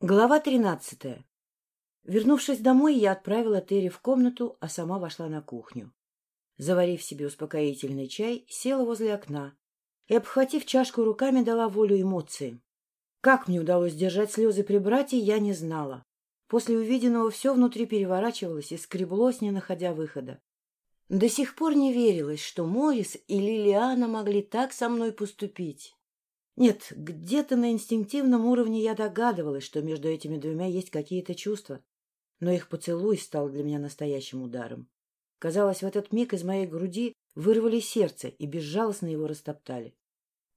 Глава тринадцатая. Вернувшись домой, я отправила Терри в комнату, а сама вошла на кухню. Заварив себе успокоительный чай, села возле окна и, обхватив чашку руками, дала волю эмоциям. Как мне удалось держать слезы при брате, я не знала. После увиденного все внутри переворачивалось и скреблось, не находя выхода. До сих пор не верилось, что Морис и Лилиана могли так со мной поступить. Нет, где-то на инстинктивном уровне я догадывалась, что между этими двумя есть какие-то чувства, но их поцелуй стал для меня настоящим ударом. Казалось, в этот миг из моей груди вырвали сердце и безжалостно его растоптали.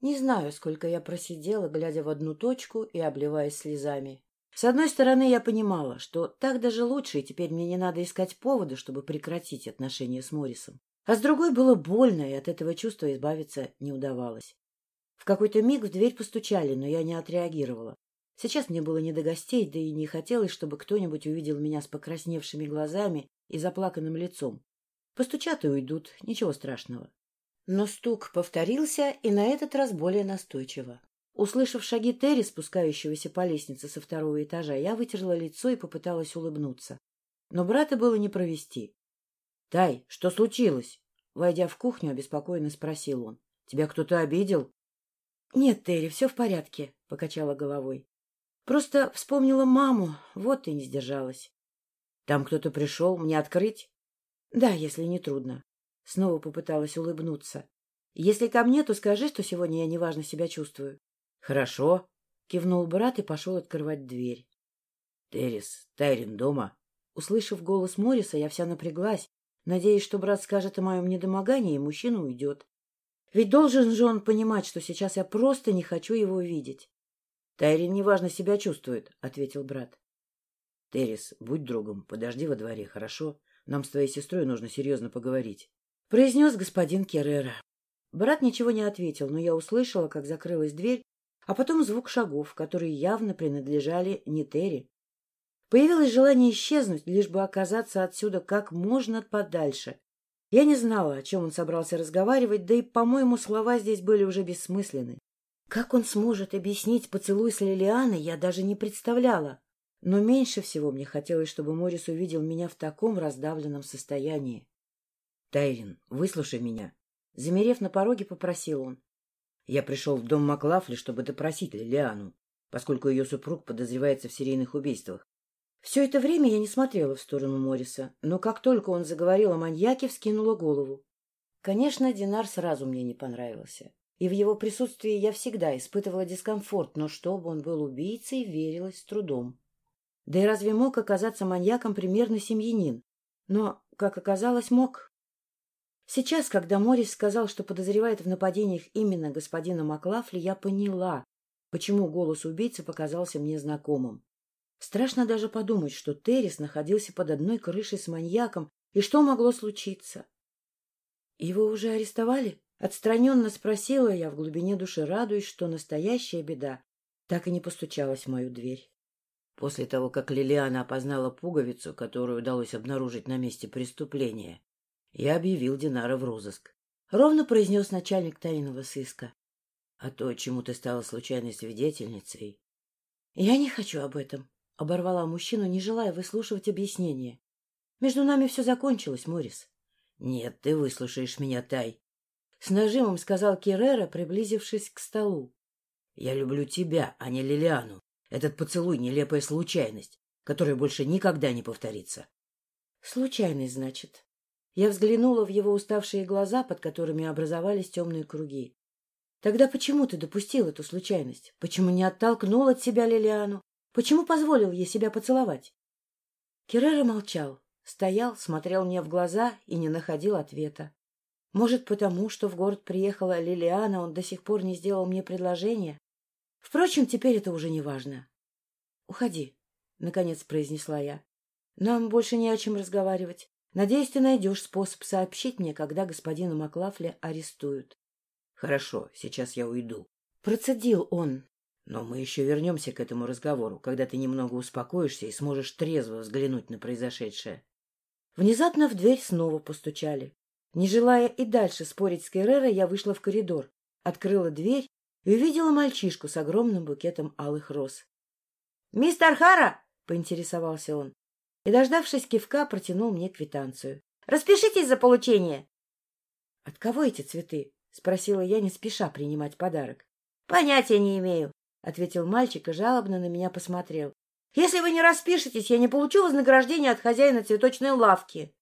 Не знаю, сколько я просидела, глядя в одну точку и обливаясь слезами. С одной стороны, я понимала, что так даже лучше, и теперь мне не надо искать повода, чтобы прекратить отношения с Моррисом. А с другой было больно, и от этого чувства избавиться не удавалось. В какой-то миг в дверь постучали, но я не отреагировала. Сейчас мне было не до гостей, да и не хотелось, чтобы кто-нибудь увидел меня с покрасневшими глазами и заплаканным лицом. Постучат и уйдут, ничего страшного. Но стук повторился, и на этот раз более настойчиво. Услышав шаги Терри, спускающегося по лестнице со второго этажа, я вытерла лицо и попыталась улыбнуться. Но брата было не провести. — Тай, что случилось? Войдя в кухню, обеспокоенно спросил он. — Тебя кто-то обидел? — Нет, Терри, все в порядке, — покачала головой. — Просто вспомнила маму, вот и не сдержалась. — Там кто-то пришел, мне открыть? — Да, если не трудно. Снова попыталась улыбнуться. — Если ко мне, то скажи, что сегодня я неважно себя чувствую. — Хорошо, — кивнул брат и пошел открывать дверь. — Террис, Тайрин дома? Услышав голос Мориса, я вся напряглась, надеясь, что брат скажет о моем недомогании, и мужчина уйдет. Ведь должен же он понимать, что сейчас я просто не хочу его видеть. — Тайрин неважно себя чувствует, — ответил брат. — Террис, будь другом, подожди во дворе, хорошо? Нам с твоей сестрой нужно серьезно поговорить. — произнес господин Керрера. Брат ничего не ответил, но я услышала, как закрылась дверь, а потом звук шагов, которые явно принадлежали не Терри. Появилось желание исчезнуть, лишь бы оказаться отсюда как можно подальше, я не знала, о чем он собрался разговаривать, да и, по-моему, слова здесь были уже бессмысленны. Как он сможет объяснить поцелуй с Лилианой, я даже не представляла. Но меньше всего мне хотелось, чтобы Морис увидел меня в таком раздавленном состоянии. — Тайрин, выслушай меня. Замерев на пороге, попросил он. Я пришел в дом Маклафли, чтобы допросить Лилиану, поскольку ее супруг подозревается в серийных убийствах. Все это время я не смотрела в сторону Мориса, но как только он заговорил о маньяке, вскинула голову. Конечно, Динар сразу мне не понравился. И в его присутствии я всегда испытывала дискомфорт, но чтобы он был убийцей, верилось с трудом. Да и разве мог оказаться маньяком примерно семьянин? Но, как оказалось, мог. Сейчас, когда Морис сказал, что подозревает в нападениях именно господина Маклафли, я поняла, почему голос убийцы показался мне знакомым. Страшно даже подумать, что Террис находился под одной крышей с маньяком, и что могло случиться. — Его уже арестовали? — отстраненно спросила я в глубине души, радуясь, что настоящая беда так и не постучалась в мою дверь. После того, как Лилиана опознала пуговицу, которую удалось обнаружить на месте преступления, я объявил Динара в розыск. Ровно произнес начальник тайного сыска. А то, чему ты стала случайной свидетельницей... — Я не хочу об этом, Оборвала мужчину, не желая выслушивать объяснения. Между нами все закончилось, Морис. Нет, ты выслушаешь меня, Тай. С нажимом сказал Керрера, приблизившись к столу. Я люблю тебя, а не Лилиану. Этот поцелуй — нелепая случайность, которая больше никогда не повторится. Случайность, значит. Я взглянула в его уставшие глаза, под которыми образовались темные круги. Тогда почему ты допустил эту случайность? Почему не оттолкнул от себя Лилиану? Почему позволил ей себя поцеловать? Керрера молчал, стоял, смотрел мне в глаза и не находил ответа. Может, потому, что в город приехала Лилиана, он до сих пор не сделал мне предложение? Впрочем, теперь это уже не важно. — Уходи, — наконец произнесла я. — Нам больше не о чем разговаривать. Надеюсь, ты найдешь способ сообщить мне, когда господина Маклафли арестуют. — Хорошо, сейчас я уйду. Процедил он, но мы еще вернемся к этому разговору, когда ты немного успокоишься и сможешь трезво взглянуть на произошедшее. Внезапно в дверь снова постучали. Не желая и дальше спорить с Керрерой, я вышла в коридор, открыла дверь и увидела мальчишку с огромным букетом алых роз. — Мистер Хара? — поинтересовался он. И, дождавшись кивка, протянул мне квитанцию. — Распишитесь за получение. — От кого эти цветы? — спросила я, не спеша принимать подарок. — Понятия не имею, — ответил мальчик и жалобно на меня посмотрел. — Если вы не распишетесь, я не получу вознаграждения от хозяина цветочной лавки.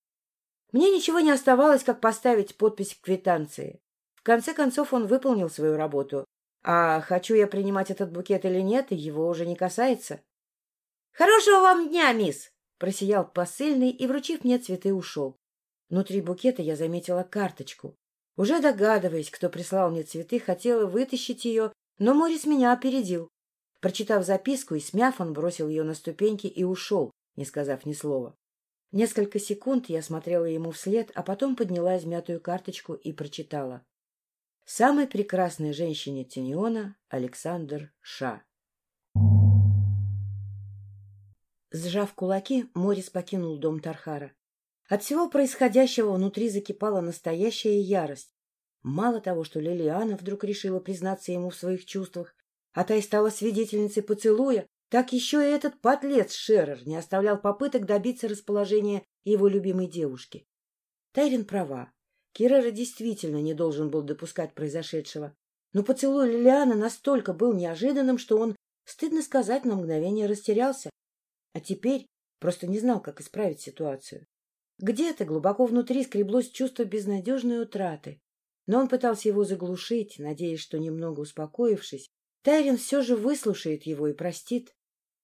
Мне ничего не оставалось, как поставить подпись к квитанции. В конце концов, он выполнил свою работу. А хочу я принимать этот букет или нет, его уже не касается. — Хорошего вам дня, мисс! — просиял посыльный и, вручив мне цветы, ушел. Внутри букета я заметила карточку. Уже догадываясь, кто прислал мне цветы, хотела вытащить ее, но Морис меня опередил. Прочитав записку и смяв, он бросил ее на ступеньки и ушел, не сказав ни слова. Несколько секунд я смотрела ему вслед, а потом подняла измятую карточку и прочитала. Самой прекрасной женщине Тиниона Александр Ша. Сжав кулаки, Морис покинул дом Тархара. От всего происходящего внутри закипала настоящая ярость. Мало того, что Лилиана вдруг решила признаться ему в своих чувствах, а та и стала свидетельницей поцелуя, так еще и этот подлец Шерер не оставлял попыток добиться расположения его любимой девушки. Тайрин права. Кирера действительно не должен был допускать произошедшего. Но поцелуй Лилианы настолько был неожиданным, что он, стыдно сказать, на мгновение растерялся. А теперь просто не знал, как исправить ситуацию. Где-то глубоко внутри скреблось чувство безнадежной утраты. Но он пытался его заглушить, надеясь, что, немного успокоившись, Тайрин все же выслушает его и простит.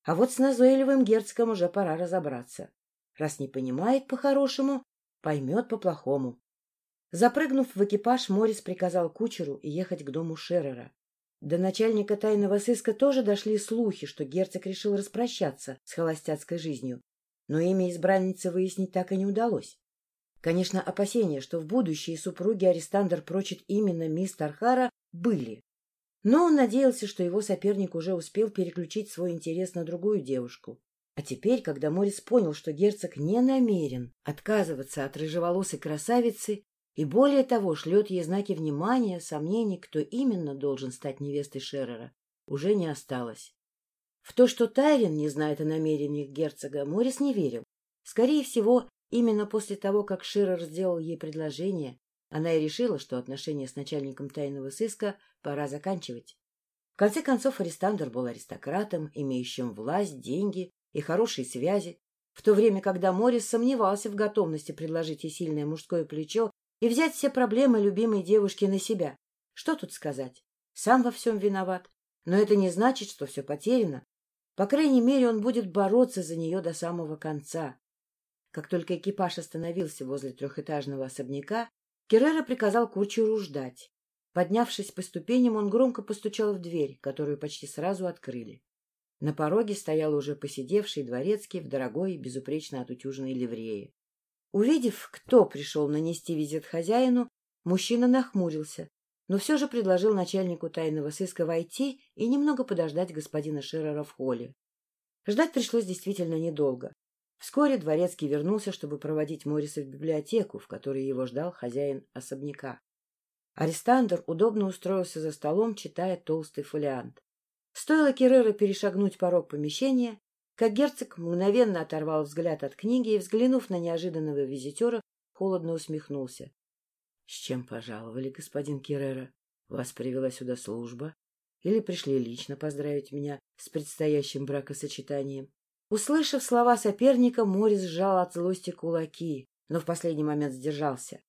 А вот с назойливым герцогом уже пора разобраться. Раз не понимает по-хорошему, поймет по-плохому. Запрыгнув в экипаж, Морис приказал кучеру ехать к дому Шеррера. До начальника тайного сыска тоже дошли слухи, что герцог решил распрощаться с холостяцкой жизнью, но имя избранницы выяснить так и не удалось. Конечно, опасения, что в будущее супруги Арестандр прочит именно мисс Тархара, были. Но он надеялся, что его соперник уже успел переключить свой интерес на другую девушку. А теперь, когда Морис понял, что герцог не намерен отказываться от рыжеволосой красавицы и, более того, шлет ей знаки внимания, сомнений, кто именно должен стать невестой Шеррера, уже не осталось. В то, что Тайрин не знает о намерениях герцога, Морис не верил. Скорее всего, именно после того, как Шеррер сделал ей предложение, она и решила, что отношения с начальником тайного сыска пора заканчивать. В конце концов, Арестандр был аристократом, имеющим власть, деньги и хорошие связи, в то время, когда Морис сомневался в готовности предложить ей сильное мужское плечо и взять все проблемы любимой девушки на себя. Что тут сказать? Сам во всем виноват. Но это не значит, что все потеряно. По крайней мере, он будет бороться за нее до самого конца. Как только экипаж остановился возле трехэтажного особняка, Керрера приказал кучеру ждать. Поднявшись по ступеням, он громко постучал в дверь, которую почти сразу открыли. На пороге стоял уже посидевший дворецкий в дорогой, безупречно отутюженной ливрее. Увидев, кто пришел нанести визит хозяину, мужчина нахмурился, но все же предложил начальнику тайного сыска войти и немного подождать господина Шеррера в холле. Ждать пришлось действительно недолго. Вскоре дворецкий вернулся, чтобы проводить Мориса в библиотеку, в которой его ждал хозяин особняка. Арестандр удобно устроился за столом, читая толстый фолиант. Стоило Керрера перешагнуть порог помещения, как герцог мгновенно оторвал взгляд от книги и, взглянув на неожиданного визитера, холодно усмехнулся. — С чем пожаловали, господин Керрера? Вас привела сюда служба? Или пришли лично поздравить меня с предстоящим бракосочетанием? Услышав слова соперника, Морис сжал от злости кулаки, но в последний момент сдержался.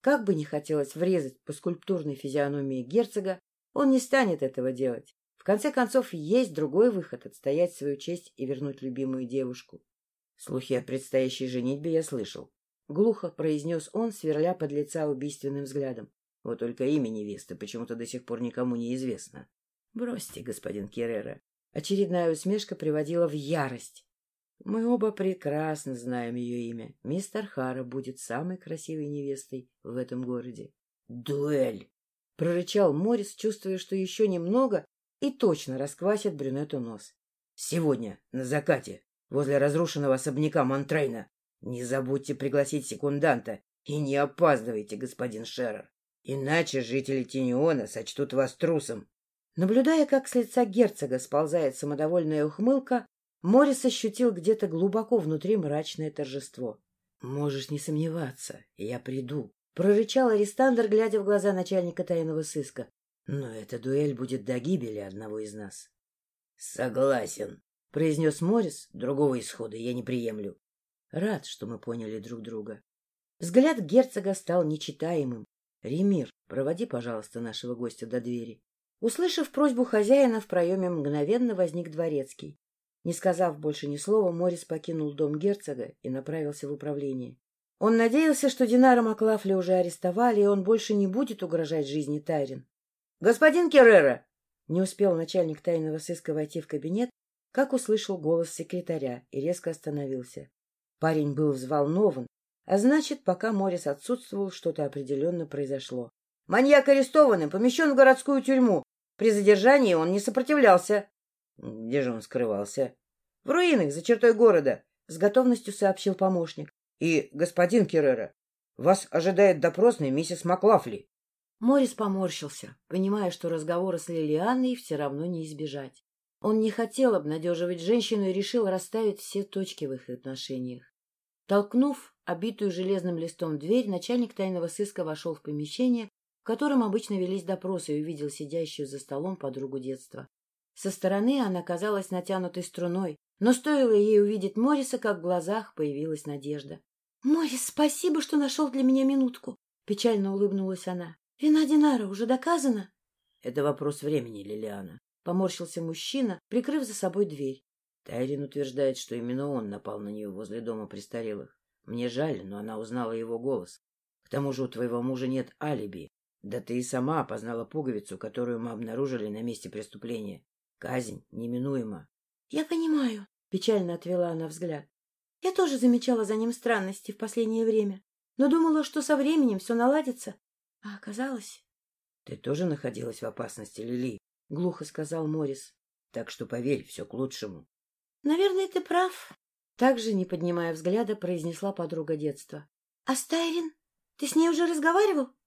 Как бы не хотелось врезать по скульптурной физиономии герцога, он не станет этого делать. В конце концов, есть другой выход — отстоять свою честь и вернуть любимую девушку. Слухи о предстоящей женитьбе я слышал. Глухо произнес он, сверля под лица убийственным взглядом. Вот только имя невесты почему-то до сих пор никому не известно. Бросьте, господин Керрера, Очередная усмешка приводила в ярость. Мы оба прекрасно знаем ее имя. Мистер Хара будет самой красивой невестой в этом городе. «Дуэль!» — прорычал Морис, чувствуя, что еще немного и точно расквасит брюнету нос. «Сегодня, на закате, возле разрушенного особняка Монтрейна. Не забудьте пригласить секунданта и не опаздывайте, господин Шеррер, иначе жители Тиниона сочтут вас трусом. Наблюдая, как с лица герцога сползает самодовольная ухмылка, Морис ощутил где-то глубоко внутри мрачное торжество. — Можешь не сомневаться, я приду, — прорычал арестандр, глядя в глаза начальника тайного сыска. — Но эта дуэль будет до гибели одного из нас. — Согласен, — произнес Морис. Другого исхода я не приемлю. Рад, что мы поняли друг друга. Взгляд герцога стал нечитаемым. — Ремир, проводи, пожалуйста, нашего гостя до двери. Услышав просьбу хозяина, в проеме мгновенно возник дворецкий. Не сказав больше ни слова, Морис покинул дом герцога и направился в управление. Он надеялся, что Динара Маклафли уже арестовали, и он больше не будет угрожать жизни Тайрин. — Господин Керрера! Не успел начальник тайного сыска войти в кабинет, как услышал голос секретаря и резко остановился. Парень был взволнован, а значит, пока Морис отсутствовал, что-то определенно произошло. — Маньяк арестован и помещен в городскую тюрьму. При задержании он не сопротивлялся. Где же он скрывался? — В руинах, за чертой города, — с готовностью сообщил помощник. — И, господин Керрера, вас ожидает допросный миссис Маклафли. Морис поморщился, понимая, что разговора с Лилианной все равно не избежать. Он не хотел обнадеживать женщину и решил расставить все точки в их отношениях. Толкнув обитую железным листом дверь, начальник тайного сыска вошел в помещение, в котором обычно велись допросы, и увидел сидящую за столом подругу детства. Со стороны она казалась натянутой струной, но стоило ей увидеть Мориса, как в глазах появилась надежда. — Морис, спасибо, что нашел для меня минутку! — печально улыбнулась она. — Вина Динара уже доказана? — Это вопрос времени, Лилиана. Поморщился мужчина, прикрыв за собой дверь. Тайрин утверждает, что именно он напал на нее возле дома престарелых. Мне жаль, но она узнала его голос. К тому же у твоего мужа нет алиби. Да ты и сама опознала пуговицу, которую мы обнаружили на месте преступления. Казнь неминуема. — Я понимаю, — печально отвела она взгляд. — Я тоже замечала за ним странности в последнее время, но думала, что со временем все наладится. А оказалось... — Ты тоже находилась в опасности, Лили, — глухо сказал Морис. — Так что поверь, все к лучшему. — Наверное, ты прав. Также, не поднимая взгляда, произнесла подруга детства. — А Стайрин? Ты с ней уже разговаривал? —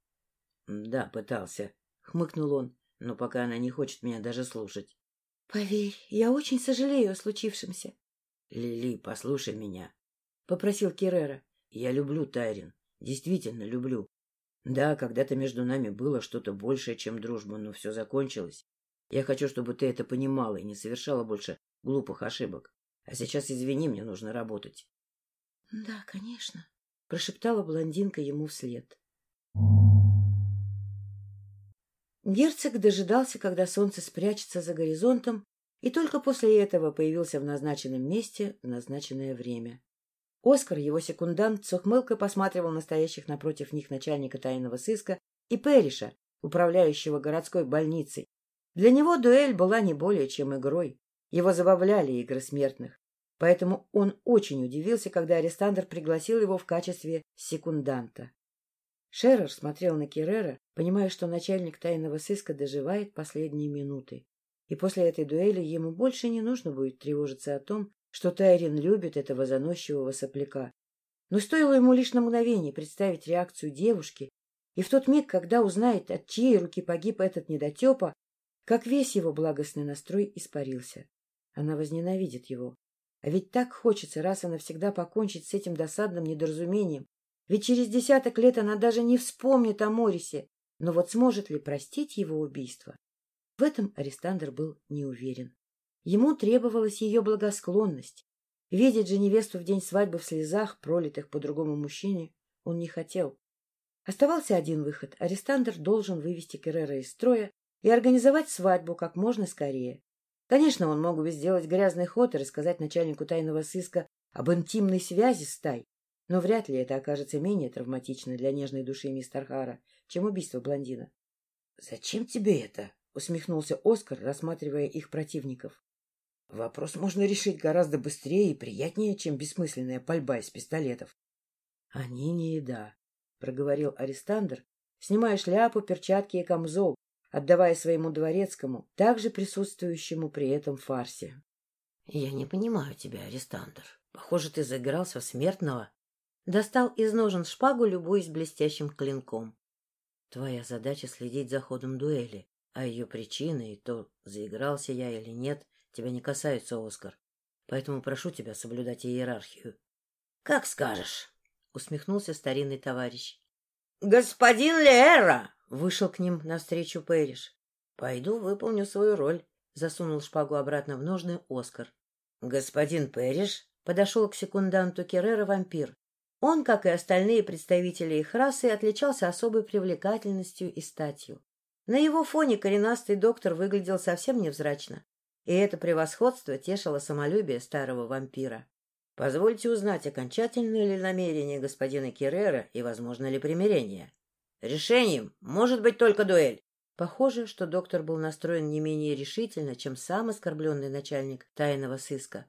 Да, пытался, — хмыкнул он, но пока она не хочет меня даже слушать. Поверь, я очень сожалею о случившемся. — Лили, послушай меня, — попросил Керрера. — Я люблю Тайрин, действительно люблю. Да, когда-то между нами было что-то большее, чем дружба, но все закончилось. Я хочу, чтобы ты это понимала и не совершала больше глупых ошибок. А сейчас, извини, мне нужно работать. — Да, конечно, — прошептала блондинка ему вслед. Герцог дожидался, когда солнце спрячется за горизонтом, и только после этого появился в назначенном месте в назначенное время. Оскар, его секундант, с ухмылкой посматривал настоящих напротив них начальника тайного сыска и Перриша, управляющего городской больницей. Для него дуэль была не более чем игрой. Его забавляли игры смертных. Поэтому он очень удивился, когда арестандр пригласил его в качестве секунданта. Шерер смотрел на Керрера, понимая, что начальник тайного сыска доживает последние минуты. И после этой дуэли ему больше не нужно будет тревожиться о том, что Тайрин любит этого заносчивого сопляка. Но стоило ему лишь на мгновение представить реакцию девушки, и в тот миг, когда узнает, от чьей руки погиб этот недотепа, как весь его благостный настрой испарился. Она возненавидит его. А ведь так хочется раз и навсегда покончить с этим досадным недоразумением, ведь через десяток лет она даже не вспомнит о Морисе. Но вот сможет ли простить его убийство? В этом Арестандр был не уверен. Ему требовалась ее благосклонность. Видеть же невесту в день свадьбы в слезах, пролитых по другому мужчине, он не хотел. Оставался один выход. Арестандр должен вывести Керрера из строя и организовать свадьбу как можно скорее. Конечно, он мог бы сделать грязный ход и рассказать начальнику тайного сыска об интимной связи с Тай, но вряд ли это окажется менее травматично для нежной души мистер Хара, чем убийство блондина. — Зачем тебе это? — усмехнулся Оскар, рассматривая их противников. — Вопрос можно решить гораздо быстрее и приятнее, чем бессмысленная пальба из пистолетов. — Они не еда, — проговорил Арестандр, снимая шляпу, перчатки и камзол, отдавая своему дворецкому, также присутствующему при этом фарсе. — Я не понимаю тебя, Арестандр. Похоже, ты заигрался в смертного Достал из ножен шпагу, любуясь блестящим клинком. Твоя задача следить за ходом дуэли, а ее причины и то, заигрался я или нет, тебя не касаются, Оскар. поэтому прошу тебя соблюдать иерархию. — Как скажешь, — усмехнулся старинный товарищ. — Господин Лера! — вышел к ним навстречу Пэриш. — Пойду выполню свою роль, — засунул шпагу обратно в ножны Оскар. — Господин Пэриш подошел к секунданту Керрера вампир. Он, как и остальные представители их расы, отличался особой привлекательностью и статью. На его фоне коренастый доктор выглядел совсем невзрачно, и это превосходство тешило самолюбие старого вампира. Позвольте узнать, окончательное ли намерение господина Керрера и возможно ли примирение. Решением может быть только дуэль. Похоже, что доктор был настроен не менее решительно, чем сам оскорбленный начальник тайного сыска.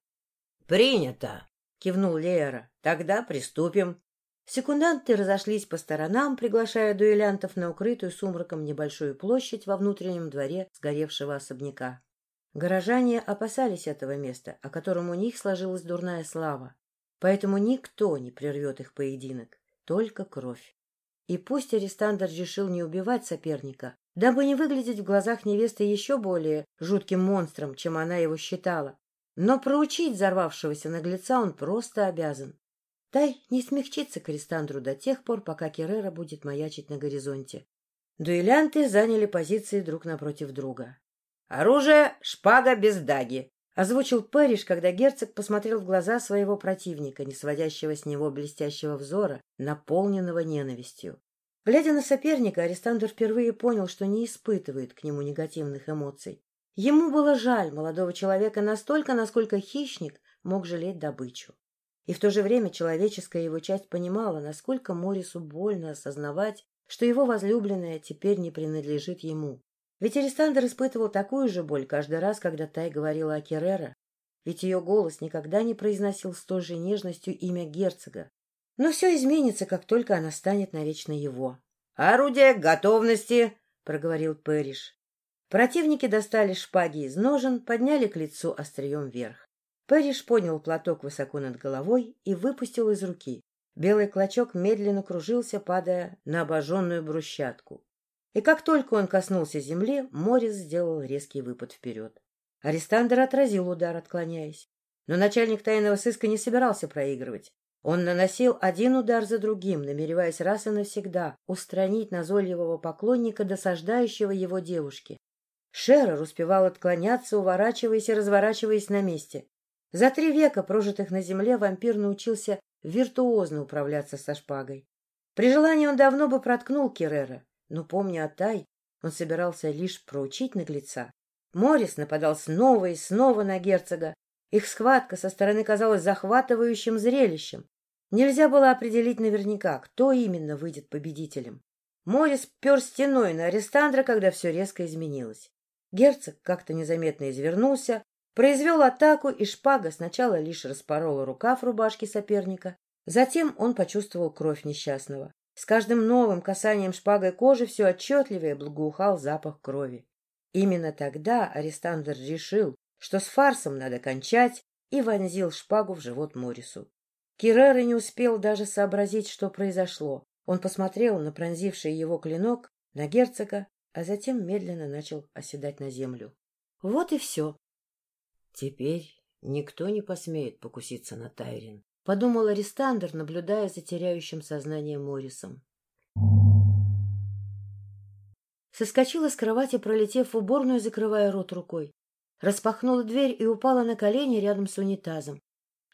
«Принято!» — кивнул Лера. «Тогда приступим». Секунданты разошлись по сторонам, приглашая дуэлянтов на укрытую сумраком небольшую площадь во внутреннем дворе сгоревшего особняка. Горожане опасались этого места, о котором у них сложилась дурная слава, поэтому никто не прервет их поединок, только кровь. И пусть арестандр решил не убивать соперника, дабы не выглядеть в глазах невесты еще более жутким монстром, чем она его считала, но проучить взорвавшегося наглеца он просто обязан. Тай не смягчится к до тех пор, пока Керрера будет маячить на горизонте. Дуэлянты заняли позиции друг напротив друга. «Оружие — шпага без даги», — озвучил Пэриш, когда герцог посмотрел в глаза своего противника, не сводящего с него блестящего взора, наполненного ненавистью. Глядя на соперника, Арестандр впервые понял, что не испытывает к нему негативных эмоций. Ему было жаль молодого человека настолько, насколько хищник мог жалеть добычу. И в то же время человеческая его часть понимала, насколько Морису больно осознавать, что его возлюбленная теперь не принадлежит ему. Ведь Арестандр испытывал такую же боль каждый раз, когда Тай говорила о Керрера, ведь ее голос никогда не произносил с той же нежностью имя герцога. Но все изменится, как только она станет навечно его. — Орудие готовности! — проговорил Пэриш. Противники достали шпаги из ножен, подняли к лицу острием вверх. Пэриш поднял платок высоко над головой и выпустил из руки. Белый клочок медленно кружился, падая на обожженную брусчатку. И как только он коснулся земли, Морис сделал резкий выпад вперед. Арестандр отразил удар, отклоняясь. Но начальник тайного сыска не собирался проигрывать. Он наносил один удар за другим, намереваясь раз и навсегда устранить назойливого поклонника, досаждающего его девушке. Шерер успевал отклоняться, уворачиваясь и разворачиваясь на месте. За три века, прожитых на земле, вампир научился виртуозно управляться со шпагой. При желании он давно бы проткнул Керрера, но, помня о Тай, он собирался лишь проучить наглеца. Морис нападал снова и снова на герцога. Их схватка со стороны казалась захватывающим зрелищем. Нельзя было определить наверняка, кто именно выйдет победителем. Морис пер стеной на Арестандра, когда все резко изменилось. Герцог как-то незаметно извернулся, произвел атаку, и шпага сначала лишь распорола рукав рубашки соперника. Затем он почувствовал кровь несчастного. С каждым новым касанием шпагой кожи все отчетливее благоухал запах крови. Именно тогда Арестандр решил, что с фарсом надо кончать, и вонзил шпагу в живот Морису. Кирера не успел даже сообразить, что произошло. Он посмотрел на пронзивший его клинок, на герцога, а затем медленно начал оседать на землю. Вот и все. Теперь никто не посмеет покуситься на Тайрин, — подумал Арестандр, наблюдая за теряющим сознание Моррисом. Соскочила с кровати, пролетев в уборную, закрывая рот рукой. Распахнула дверь и упала на колени рядом с унитазом.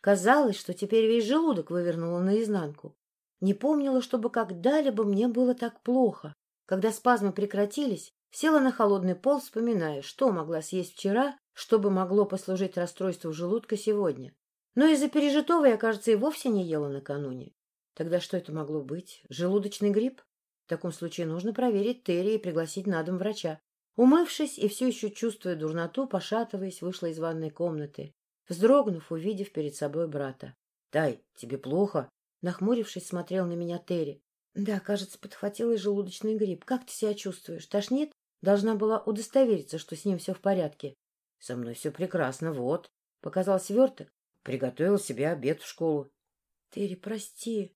Казалось, что теперь весь желудок вывернула наизнанку. Не помнила, чтобы когда-либо мне было так плохо. Когда спазмы прекратились, села на холодный пол, вспоминая, что могла съесть вчера, чтобы могло послужить расстройству желудка сегодня. Но из-за пережитого я, кажется, и вовсе не ела накануне. Тогда что это могло быть? Желудочный грипп? В таком случае нужно проверить Терри и пригласить на дом врача. Умывшись и все еще чувствуя дурноту, пошатываясь, вышла из ванной комнаты, вздрогнув, увидев перед собой брата. — Тай, тебе плохо? Нахмурившись, смотрел на меня Терри. Да, кажется, подхватила и желудочный грипп. Как ты себя чувствуешь? Тошнит? Должна была удостовериться, что с ним все в порядке. Со мной все прекрасно, вот. Показал сверток. Приготовил себе обед в школу. Терри, прости.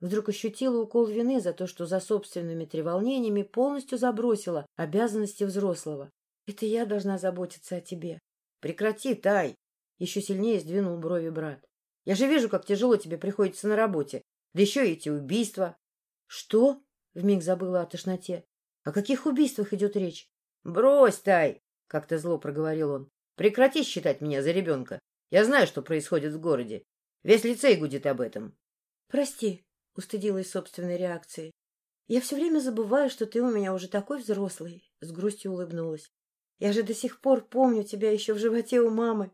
Вдруг ощутила укол вины за то, что за собственными треволнениями полностью забросила обязанности взрослого. Это я должна заботиться о тебе. Прекрати, Тай. — еще сильнее сдвинул брови брат. — Я же вижу, как тяжело тебе приходится на работе. Да еще эти убийства. — Что? — вмиг забыла о тошноте. — О каких убийствах идет речь? — Брось, Тай! — как-то зло проговорил он. — Прекрати считать меня за ребенка. Я знаю, что происходит в городе. Весь лицей гудит об этом. — Прости, — устыдилась собственной реакции. — Я все время забываю, что ты у меня уже такой взрослый, — с грустью улыбнулась. — Я же до сих пор помню тебя еще в животе у мамы.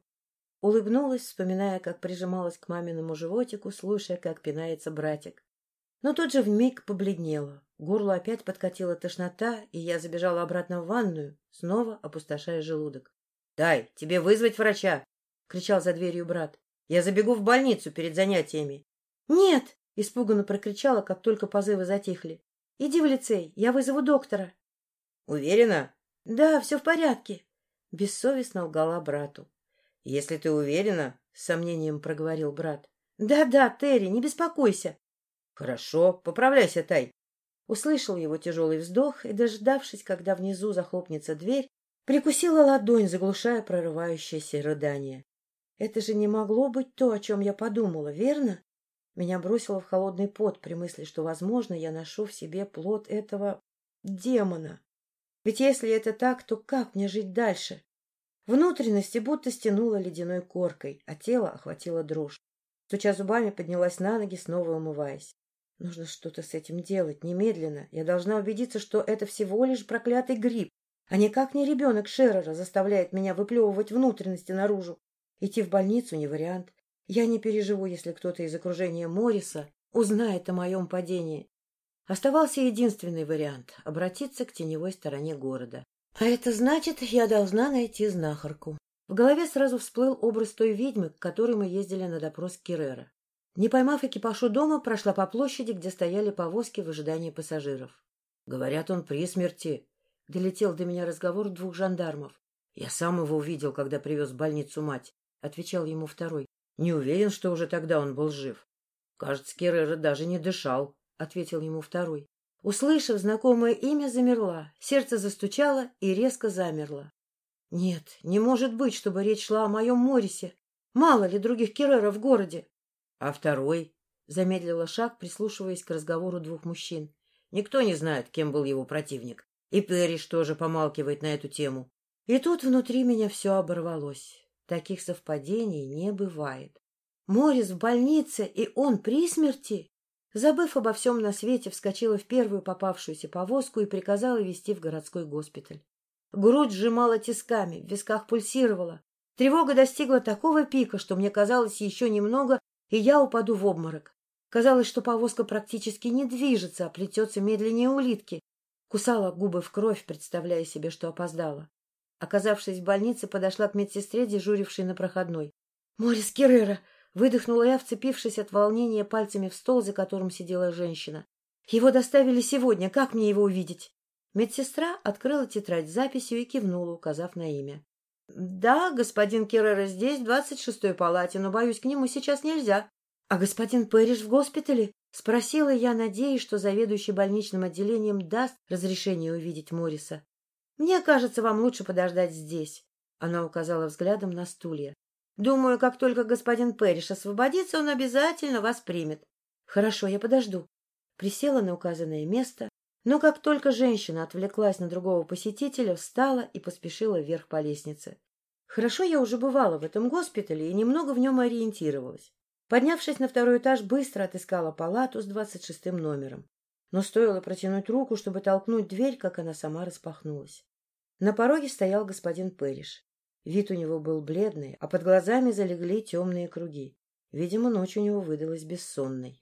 Улыбнулась, вспоминая, как прижималась к маминому животику, слушая, как пинается братик. Но тут же вмиг побледнела. Горло опять подкатила тошнота, и я забежала обратно в ванную, снова опустошая желудок. — Дай, тебе вызвать врача! — кричал за дверью брат. — Я забегу в больницу перед занятиями. — Нет! — испуганно прокричала, как только позывы затихли. — Иди в лицей, я вызову доктора. — Уверена? — Да, все в порядке. Бессовестно лгала брату. — Если ты уверена, — с сомнением проговорил брат. Да — Да-да, Терри, не беспокойся. — Хорошо, поправляйся, Тай. Услышал его тяжелый вздох и, дождавшись, когда внизу захлопнется дверь, прикусила ладонь, заглушая прорывающееся рыдание. Это же не могло быть то, о чем я подумала, верно? Меня бросило в холодный пот при мысли, что, возможно, я ношу в себе плод этого демона. Ведь если это так, то как мне жить дальше? Внутренности будто стянуло ледяной коркой, а тело охватило дрожь. Стуча зубами, поднялась на ноги, снова умываясь. Нужно что-то с этим делать, немедленно. Я должна убедиться, что это всего лишь проклятый гриб, а никак не ребенок Шеррера заставляет меня выплевывать внутренности наружу. Идти в больницу не вариант. Я не переживу, если кто-то из окружения Морриса узнает о моем падении. Оставался единственный вариант — обратиться к теневой стороне города. А это значит, я должна найти знахарку. В голове сразу всплыл образ той ведьмы, к которой мы ездили на допрос Кирера. Не поймав экипаж у дома, прошла по площади, где стояли повозки в ожидании пассажиров. — Говорят, он при смерти. Долетел до меня разговор двух жандармов. — Я сам его увидел, когда привез в больницу мать, — отвечал ему второй. — Не уверен, что уже тогда он был жив. — Кажется, Керрера даже не дышал, — ответил ему второй. Услышав знакомое имя, замерла, сердце застучало и резко замерло. Нет, не может быть, чтобы речь шла о моем Морисе. Мало ли других Керреров в городе. А второй? Замедлила шаг, прислушиваясь к разговору двух мужчин. Никто не знает, кем был его противник. И Перриш тоже помалкивает на эту тему. И тут внутри меня все оборвалось. Таких совпадений не бывает. Морис в больнице, и он при смерти? Забыв обо всем на свете, вскочила в первую попавшуюся повозку и приказала везти в городской госпиталь. Грудь сжимала тисками, в висках пульсировала. Тревога достигла такого пика, что мне казалось еще немного, и я упаду в обморок. Казалось, что повозка практически не движется, а плетется медленнее улитки. Кусала губы в кровь, представляя себе, что опоздала. Оказавшись в больнице, подошла к медсестре, дежурившей на проходной. — Морис Керрера! — выдохнула я, вцепившись от волнения пальцами в стол, за которым сидела женщина. — Его доставили сегодня. Как мне его увидеть? Медсестра открыла тетрадь с записью и кивнула, указав на имя. — Да, господин Керрера здесь, в двадцать шестой палате, но, боюсь, к нему сейчас нельзя. — А господин Пэриш в госпитале? — спросила я, надеясь, что заведующий больничным отделением даст разрешение увидеть Морриса. — Мне кажется, вам лучше подождать здесь. Она указала взглядом на стулья. — Думаю, как только господин Пэриш освободится, он обязательно вас примет. — Хорошо, я подожду. Присела на указанное место, но как только женщина отвлеклась на другого посетителя, встала и поспешила вверх по лестнице. Хорошо я уже бывала в этом госпитале и немного в нем ориентировалась. Поднявшись на второй этаж, быстро отыскала палату с двадцать шестым номером. Но стоило протянуть руку, чтобы толкнуть дверь, как она сама распахнулась. На пороге стоял господин Пэриш. Вид у него был бледный, а под глазами залегли темные круги. Видимо, ночь у него выдалась бессонной.